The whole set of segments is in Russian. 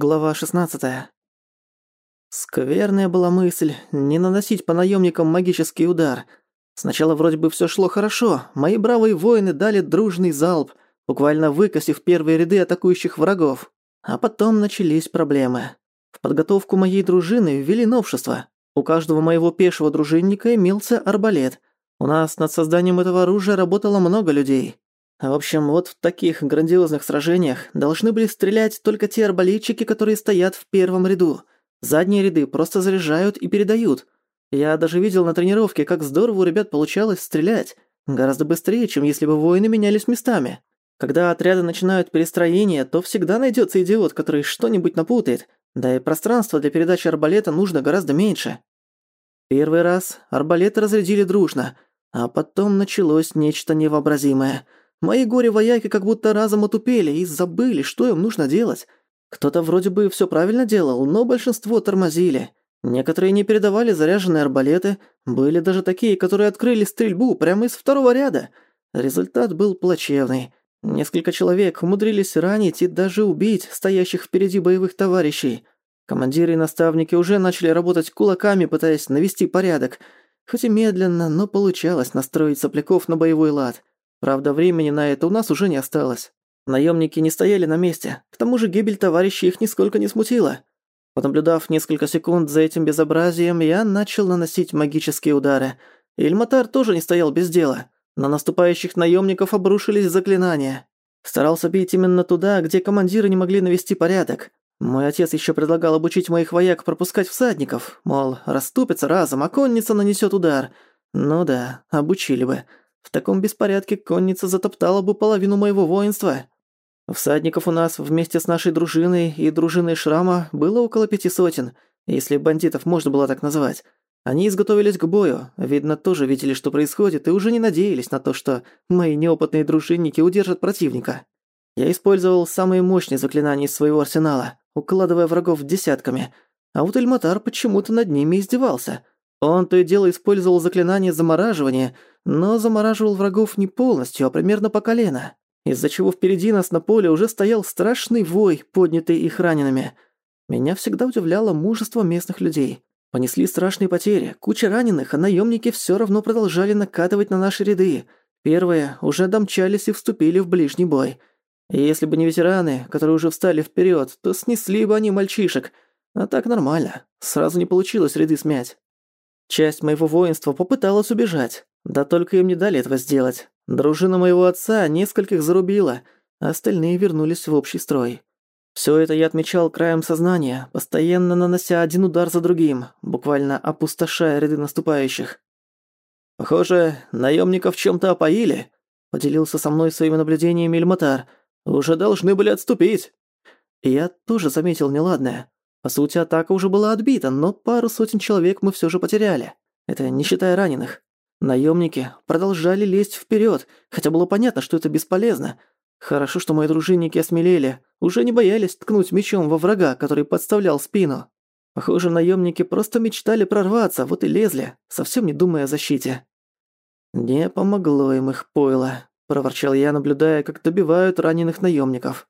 Глава 16. Скверная была мысль не наносить по наемникам магический удар. Сначала вроде бы все шло хорошо, мои бравые воины дали дружный залп, буквально выкосив первые ряды атакующих врагов. А потом начались проблемы. В подготовку моей дружины ввели новшество. У каждого моего пешего дружинника имелся арбалет. У нас над созданием этого оружия работало много людей. В общем, вот в таких грандиозных сражениях должны были стрелять только те арбалетчики, которые стоят в первом ряду. Задние ряды просто заряжают и передают. Я даже видел на тренировке, как здорово у ребят получалось стрелять. Гораздо быстрее, чем если бы воины менялись местами. Когда отряды начинают перестроение, то всегда найдется идиот, который что-нибудь напутает. Да и пространство для передачи арбалета нужно гораздо меньше. Первый раз арбалеты разрядили дружно, а потом началось нечто невообразимое – Мои горе-вояки как будто разом отупели и забыли, что им нужно делать. Кто-то вроде бы все правильно делал, но большинство тормозили. Некоторые не передавали заряженные арбалеты, были даже такие, которые открыли стрельбу прямо из второго ряда. Результат был плачевный. Несколько человек умудрились ранить и даже убить стоящих впереди боевых товарищей. Командиры и наставники уже начали работать кулаками, пытаясь навести порядок. Хоть и медленно, но получалось настроить сопляков на боевой лад. Правда, времени на это у нас уже не осталось. Наемники не стояли на месте. К тому же гибель товарищей их нисколько не смутила. Понаблюдав несколько секунд за этим безобразием, я начал наносить магические удары. Ильматар тоже не стоял без дела. На наступающих наемников обрушились заклинания. Старался бить именно туда, где командиры не могли навести порядок. Мой отец еще предлагал обучить моих вояк пропускать всадников, мол, расступится разом, а конница нанесет удар. Ну да, обучили бы. В таком беспорядке конница затоптала бы половину моего воинства. Всадников у нас вместе с нашей дружиной и дружиной Шрама было около пяти сотен, если бандитов можно было так назвать. Они изготовились к бою, видно, тоже видели, что происходит, и уже не надеялись на то, что мои неопытные дружинники удержат противника. Я использовал самые мощные заклинания из своего арсенала, укладывая врагов десятками, а вот Эльматар почему-то над ними издевался. Он то и дело использовал заклинание замораживания, но замораживал врагов не полностью, а примерно по колено, из-за чего впереди нас на поле уже стоял страшный вой, поднятый их ранеными. Меня всегда удивляло мужество местных людей. Понесли страшные потери, куча раненых, а наемники все равно продолжали накатывать на наши ряды. Первые уже домчались и вступили в ближний бой. И если бы не ветераны, которые уже встали вперед, то снесли бы они мальчишек. А так нормально, сразу не получилось ряды смять. Часть моего воинства попыталась убежать, да только им не дали этого сделать. Дружина моего отца нескольких зарубила, а остальные вернулись в общий строй. Все это я отмечал краем сознания, постоянно нанося один удар за другим, буквально опустошая ряды наступающих. «Похоже, наемников чем-то опоили», — поделился со мной своими наблюдениями Эльматар. «Уже должны были отступить». Я тоже заметил неладное. По сути, атака уже была отбита, но пару сотен человек мы все же потеряли. Это не считая раненых. Наемники продолжали лезть вперед, хотя было понятно, что это бесполезно. Хорошо, что мои дружинники осмелели, уже не боялись ткнуть мечом во врага, который подставлял спину. Похоже, наемники просто мечтали прорваться, вот и лезли, совсем не думая о защите. «Не помогло им их пойло», – проворчал я, наблюдая, как добивают раненых наемников.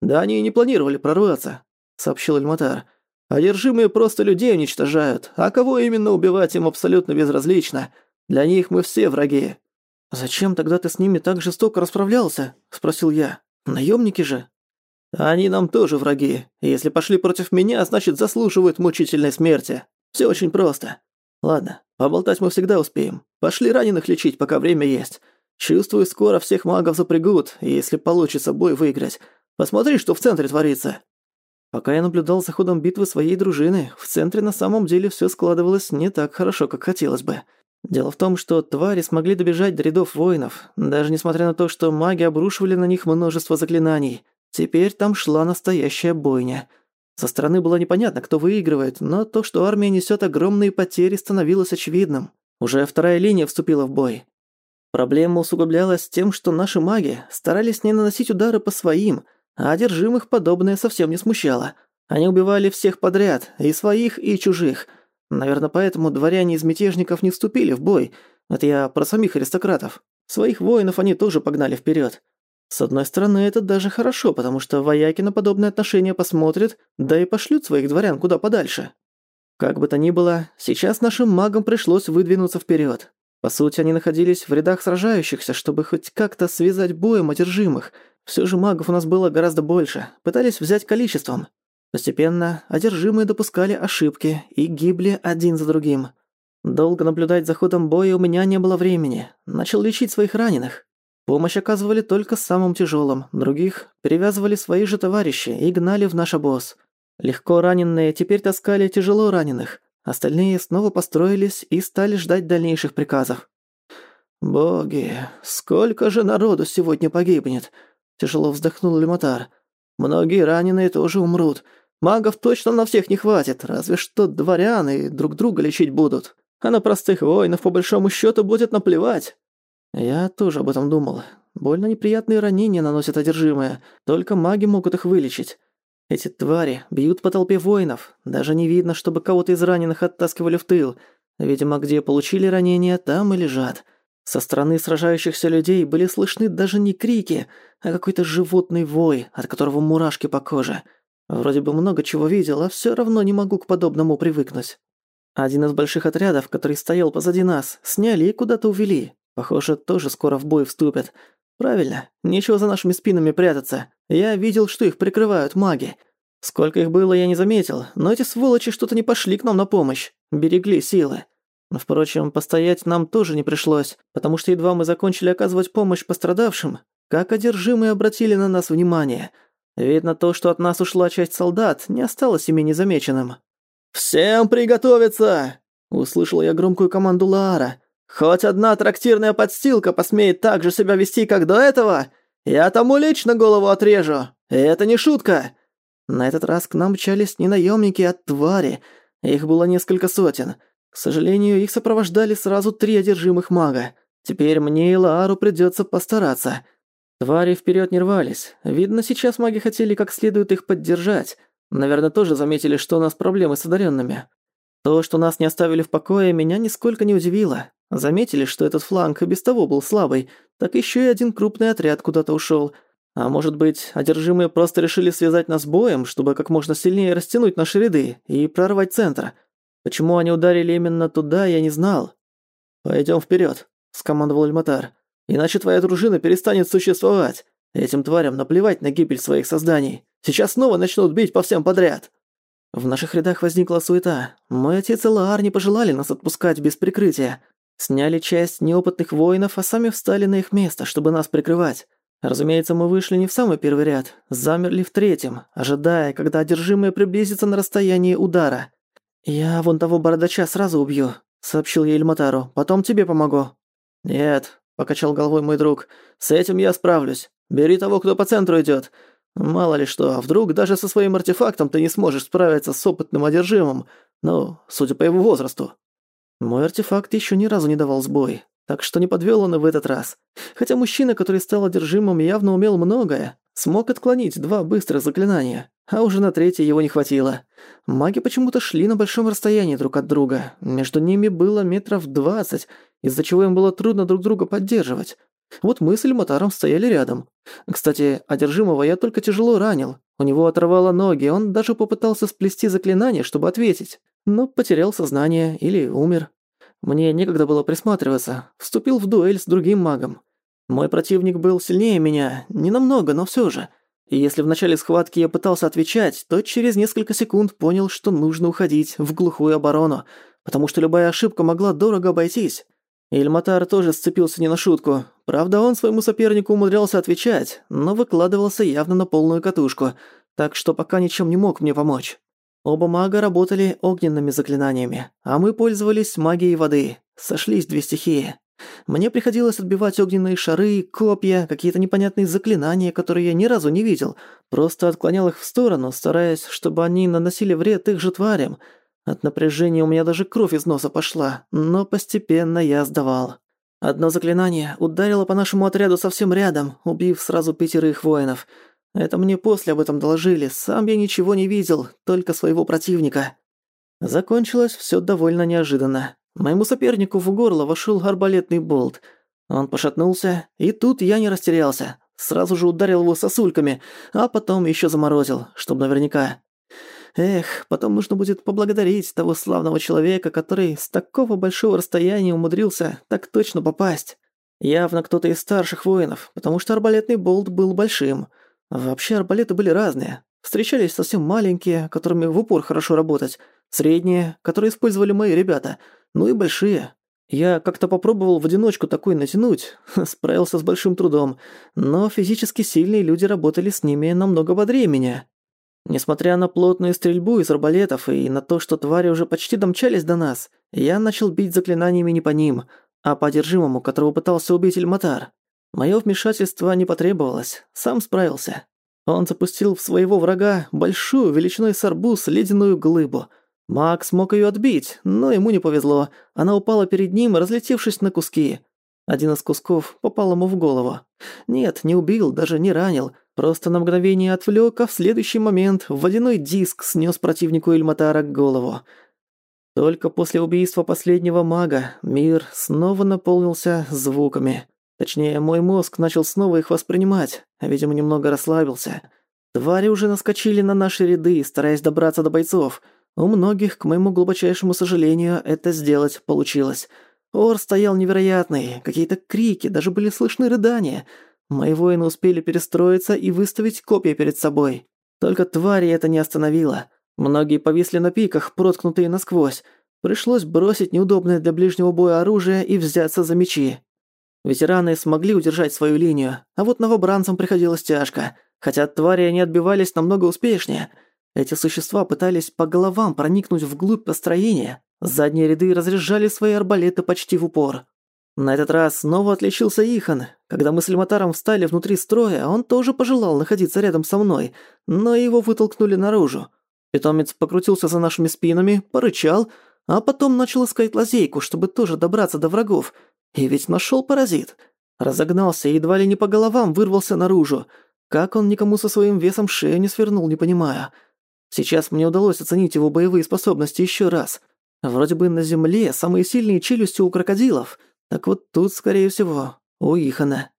«Да они и не планировали прорваться», – сообщил Эльматар. «Одержимые просто людей уничтожают, а кого именно убивать им абсолютно безразлично. Для них мы все враги». «Зачем тогда ты с ними так жестоко расправлялся?» – спросил я. «Наемники же». «Они нам тоже враги. Если пошли против меня, значит, заслуживают мучительной смерти. Все очень просто. Ладно, поболтать мы всегда успеем. Пошли раненых лечить, пока время есть. Чувствую, скоро всех магов запрягут, и если получится бой выиграть. Посмотри, что в центре творится». Пока я наблюдал за ходом битвы своей дружины, в центре на самом деле все складывалось не так хорошо, как хотелось бы. Дело в том, что твари смогли добежать до рядов воинов, даже несмотря на то, что маги обрушивали на них множество заклинаний. Теперь там шла настоящая бойня. Со стороны было непонятно, кто выигрывает, но то, что армия несёт огромные потери, становилось очевидным. Уже вторая линия вступила в бой. Проблема усугублялась тем, что наши маги старались не наносить удары по своим, а одержимых подобное совсем не смущало. Они убивали всех подряд, и своих, и чужих – Наверное, поэтому дворяне из мятежников не вступили в бой. Это я про самих аристократов. Своих воинов они тоже погнали вперед. С одной стороны, это даже хорошо, потому что вояки на подобное отношение посмотрят, да и пошлют своих дворян куда подальше. Как бы то ни было, сейчас нашим магам пришлось выдвинуться вперед. По сути, они находились в рядах сражающихся, чтобы хоть как-то связать боем одержимых. Все же магов у нас было гораздо больше, пытались взять количеством. Постепенно одержимые допускали ошибки и гибли один за другим. Долго наблюдать за ходом боя у меня не было времени. Начал лечить своих раненых. Помощь оказывали только самым тяжелым, других перевязывали свои же товарищи и гнали в наш обоз. Легко раненые теперь таскали тяжело раненых. Остальные снова построились и стали ждать дальнейших приказов. «Боги, сколько же народу сегодня погибнет!» Тяжело вздохнул Лемотар. «Многие раненые тоже умрут. Магов точно на всех не хватит, разве что дворяны друг друга лечить будут. А на простых воинов по большому счету будет наплевать. Я тоже об этом думал. Больно неприятные ранения наносят одержимые, только маги могут их вылечить. Эти твари бьют по толпе воинов, даже не видно, чтобы кого-то из раненых оттаскивали в тыл. Видимо, где получили ранения, там и лежат. Со стороны сражающихся людей были слышны даже не крики, а какой-то животный вой, от которого мурашки по коже – Вроде бы много чего видел, а всё равно не могу к подобному привыкнуть. Один из больших отрядов, который стоял позади нас, сняли и куда-то увели. Похоже, тоже скоро в бой вступят. Правильно, нечего за нашими спинами прятаться. Я видел, что их прикрывают маги. Сколько их было, я не заметил, но эти сволочи что-то не пошли к нам на помощь. Берегли силы. Впрочем, постоять нам тоже не пришлось, потому что едва мы закончили оказывать помощь пострадавшим, как одержимые обратили на нас внимание – Видно, то, что от нас ушла часть солдат, не осталось ими незамеченным. «Всем приготовиться!» – услышал я громкую команду Лаара. «Хоть одна трактирная подстилка посмеет так же себя вести, как до этого, я тому лично голову отрежу. И это не шутка!» На этот раз к нам мчались не наемники, а твари. Их было несколько сотен. К сожалению, их сопровождали сразу три одержимых мага. Теперь мне и Лаару придется постараться. Твари вперед не рвались. Видно, сейчас маги хотели как следует их поддержать. Наверное, тоже заметили, что у нас проблемы с одаренными. То, что нас не оставили в покое, меня нисколько не удивило. Заметили, что этот фланг и без того был слабый, так еще и один крупный отряд куда-то ушел. А может быть, одержимые просто решили связать нас боем, чтобы как можно сильнее растянуть наши ряды и прорвать центр. Почему они ударили именно туда, я не знал. Пойдем вперед, скомандовал Эльматар. Иначе твоя дружина перестанет существовать. Этим тварям наплевать на гибель своих созданий. Сейчас снова начнут бить по всем подряд. В наших рядах возникла суета. Мой отец и Лаар не пожелали нас отпускать без прикрытия. Сняли часть неопытных воинов, а сами встали на их место, чтобы нас прикрывать. Разумеется, мы вышли не в самый первый ряд, замерли в третьем, ожидая, когда одержимое приблизится на расстояние удара. «Я вон того бородача сразу убью», — сообщил я Эльматару. «Потом тебе помогу». «Нет, покачал головой мой друг. С этим я справлюсь. Бери того, кто по центру идет. Мало ли что, а вдруг даже со своим артефактом ты не сможешь справиться с опытным одержимым, ну, судя по его возрасту. Мой артефакт еще ни разу не давал сбой, так что не подвел он и в этот раз. Хотя мужчина, который стал одержимым, явно умел многое, смог отклонить два быстрых заклинания, а уже на третье его не хватило. Маги почему-то шли на большом расстоянии друг от друга. Между ними было метров двадцать, из-за чего им было трудно друг друга поддерживать. Вот мы с Эльматаром стояли рядом. Кстати, одержимого я только тяжело ранил. У него оторвало ноги, он даже попытался сплести заклинание, чтобы ответить, но потерял сознание или умер. Мне некогда было присматриваться. Вступил в дуэль с другим магом. Мой противник был сильнее меня, не намного, но все же. И если в начале схватки я пытался отвечать, то через несколько секунд понял, что нужно уходить в глухую оборону, потому что любая ошибка могла дорого обойтись. Ильматар тоже сцепился не на шутку. Правда, он своему сопернику умудрялся отвечать, но выкладывался явно на полную катушку, так что пока ничем не мог мне помочь. Оба мага работали огненными заклинаниями, а мы пользовались магией воды. Сошлись две стихии. Мне приходилось отбивать огненные шары, копья, какие-то непонятные заклинания, которые я ни разу не видел. Просто отклонял их в сторону, стараясь, чтобы они наносили вред их же тварям. От напряжения у меня даже кровь из носа пошла, но постепенно я сдавал. Одно заклинание ударило по нашему отряду совсем рядом, убив сразу пятерых воинов. Это мне после об этом доложили, сам я ничего не видел, только своего противника. Закончилось все довольно неожиданно. Моему сопернику в горло вошел арбалетный болт. Он пошатнулся, и тут я не растерялся. Сразу же ударил его сосульками, а потом еще заморозил, чтобы наверняка. Эх, потом нужно будет поблагодарить того славного человека, который с такого большого расстояния умудрился так точно попасть. Явно кто-то из старших воинов, потому что арбалетный болт был большим. Вообще арбалеты были разные. Встречались совсем маленькие, которыми в упор хорошо работать, средние, которые использовали мои ребята, ну и большие, я как-то попробовал в одиночку такой натянуть, справился с большим трудом, но физически сильные люди работали с ними намного бодрее меня. Несмотря на плотную стрельбу из арбалетов и на то, что твари уже почти домчались до нас, я начал бить заклинаниями не по ним, а по одержимому, которого пытался убить Эльматар. Моё вмешательство не потребовалось, сам справился. Он запустил в своего врага большую величиной с арбуз ледяную глыбу. Макс мог её отбить, но ему не повезло. Она упала перед ним, разлетевшись на куски. Один из кусков попал ему в голову. Нет, не убил, даже не ранил, Просто на мгновение отвлёк, а в следующий момент водяной диск снёс противнику Эльматара голову. Только после убийства последнего мага мир снова наполнился звуками. Точнее, мой мозг начал снова их воспринимать, а, видимо, немного расслабился. Твари уже наскочили на наши ряды, стараясь добраться до бойцов. У многих, к моему глубочайшему сожалению, это сделать получилось. Ор стоял невероятный, какие-то крики, даже были слышны рыдания — Мои воины успели перестроиться и выставить копья перед собой. Только твари это не остановило. Многие повисли на пиках, проткнутые насквозь. Пришлось бросить неудобное для ближнего боя оружие и взяться за мечи. Ветераны смогли удержать свою линию, а вот новобранцам приходилось тяжко, хотя твари они отбивались намного успешнее. Эти существа пытались по головам проникнуть вглубь построения. Задние ряды разряжали свои арбалеты почти в упор. На этот раз снова отличился Ихан. Когда мы с Лематаром встали внутри строя, он тоже пожелал находиться рядом со мной, но его вытолкнули наружу. Питомец покрутился за нашими спинами, порычал, а потом начал искать лазейку, чтобы тоже добраться до врагов. И ведь нашел паразит. Разогнался и едва ли не по головам вырвался наружу. Как он никому со своим весом шею не свернул, не понимая. Сейчас мне удалось оценить его боевые способности еще раз. Вроде бы на земле самые сильные челюсти у крокодилов — так вот тут, скорее всего, у Ихана.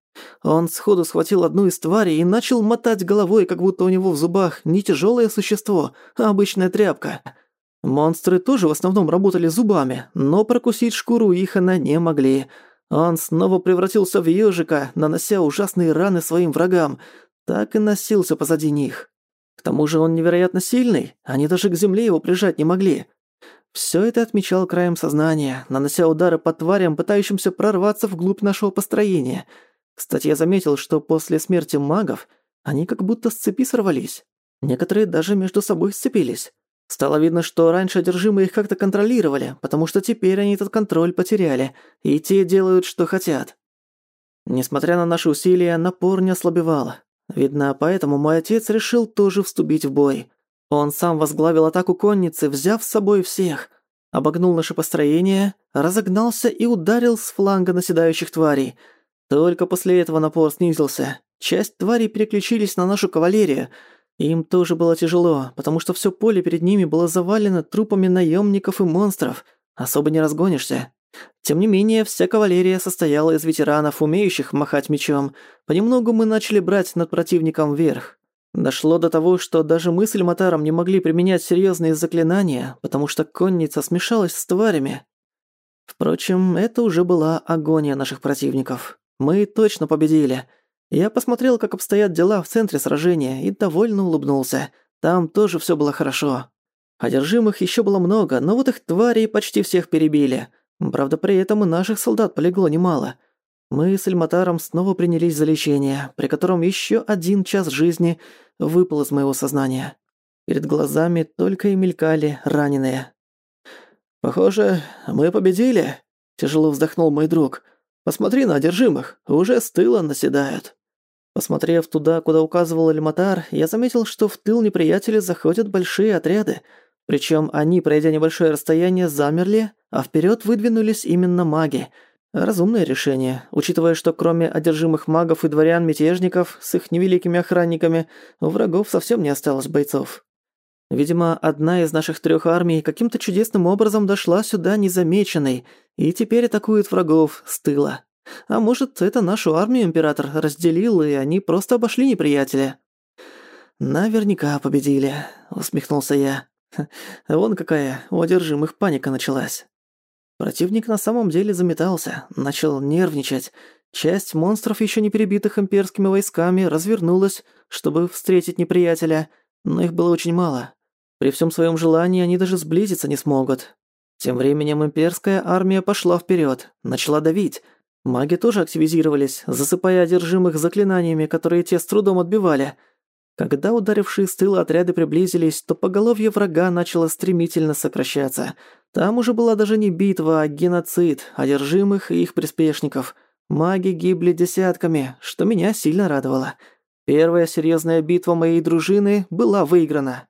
Он сходу схватил одну из тварей и начал мотать головой, как будто у него в зубах не тяжелое существо, а обычная тряпка. Монстры тоже в основном работали зубами, но прокусить шкуру Ихана не могли. Он снова превратился в ежика, нанося ужасные раны своим врагам. Так и носился позади них. К тому же он невероятно сильный, они даже к земле его прижать не могли. Все это отмечал краем сознания, нанося удары по тварям, пытающимся прорваться вглубь нашего построения. Кстати, я заметил, что после смерти магов они как будто с цепи сорвались. Некоторые даже между собой сцепились. Стало видно, что раньше одержимые их как-то контролировали, потому что теперь они этот контроль потеряли, и те делают, что хотят. Несмотря на наши усилия, напор не ослабевал. Видно, поэтому мой отец решил тоже вступить в бой. Он сам возглавил атаку конницы, взяв с собой всех. Обогнул наше построение, разогнался и ударил с фланга наседающих тварей. Только после этого напор снизился. Часть тварей переключились на нашу кавалерию. Им тоже было тяжело, потому что все поле перед ними было завалено трупами наемников и монстров. Особо не разгонишься. Тем не менее, вся кавалерия состояла из ветеранов, умеющих махать мечом. Понемногу мы начали брать над противником вверх. Дошло до того, что даже мысль с не могли применять серьезные заклинания, потому что конница смешалась с тварями. Впрочем, это уже была агония наших противников. Мы точно победили. Я посмотрел, как обстоят дела в центре сражения, и довольно улыбнулся. Там тоже все было хорошо. Одержимых еще было много, но вот их твари почти всех перебили. Правда, при этом и наших солдат полегло немало — мы с Эльматаром снова принялись за лечение, при котором еще один час жизни выпал из моего сознания. Перед глазами только и мелькали раненые. «Похоже, мы победили», — тяжело вздохнул мой друг. «Посмотри на одержимых, уже с тыла наседают». Посмотрев туда, куда указывал Эльматар, я заметил, что в тыл неприятеля заходят большие отряды. Причем они, пройдя небольшое расстояние, замерли, а вперед выдвинулись именно маги — Разумное решение, учитывая, что кроме одержимых магов и дворян-мятежников с их невеликими охранниками, у врагов совсем не осталось бойцов. Видимо, одна из наших трех армий каким-то чудесным образом дошла сюда незамеченной и теперь атакует врагов с тыла. А может, это нашу армию император разделил, и они просто обошли неприятеля. «Наверняка победили», — усмехнулся я. «Вон какая у одержимых паника началась». Противник на самом деле заметался, начал нервничать. Часть монстров, еще не перебитых имперскими войсками, развернулась, чтобы встретить неприятеля, но их было очень мало. При всем своем желании они даже сблизиться не смогут. Тем временем имперская армия пошла вперед, начала давить. Маги тоже активизировались, засыпая одержимых заклинаниями, которые те с трудом отбивали – когда ударившие с тыла отряды приблизились, то поголовье врага начало стремительно сокращаться. Там уже была даже не битва, а геноцид, одержимых и их приспешников. Маги гибли десятками, что меня сильно радовало. Первая серьезная битва моей дружины была выиграна.